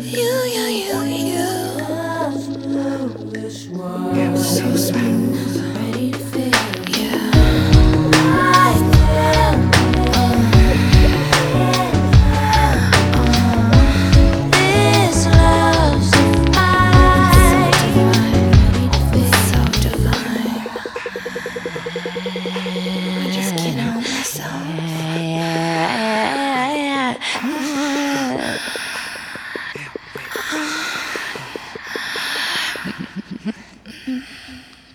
you.